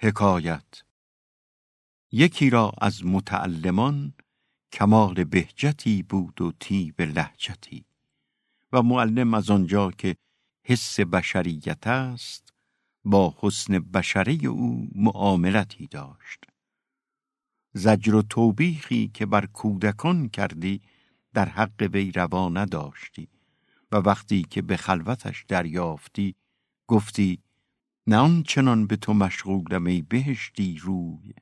حکایت. یکی را از متعلمان کمال بهجتی بود و تیب لهجتی. و معلم از آنجا که حس بشریت است با حسن بشری او معاملتی داشت. زجر و توبیخی که بر کودکان کردی در حق وی روا نداشتی. و وقتی که به خلوتش دریافتی گفتی نه چنان به تو مشغولم ای بهشتی روی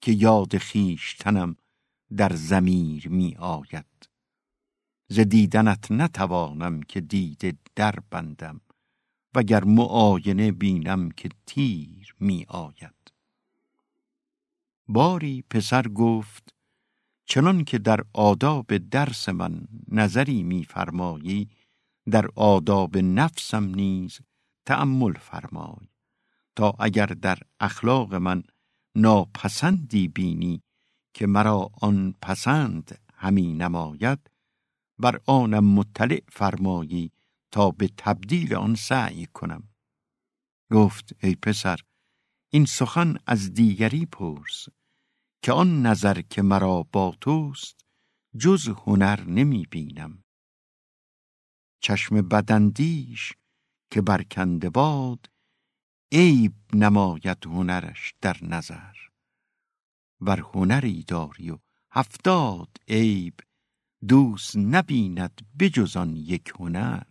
که یاد خیشتنم در زمیر می آید. ز دیدنت نتوانم که دیده در بندم وگر معاینه بینم که تیر می آید. باری پسر گفت چنان که در آداب درس من نظری میفرمایی در آداب نفسم نیز تأمل فرمای تا اگر در اخلاق من ناپسندی بینی که مرا آن پسند همی نماید بر آنم مطلع فرمایی تا به تبدیل آن سعی کنم. گفت ای پسر این سخن از دیگری پرس که آن نظر که مرا با توست جز هنر نمی بینم. چشم بدندیش که برکنده باد عیب نماید هنرش در نظر. ور هنری داری و هفتاد عیب دوست نبیند بجز آن یک هنر.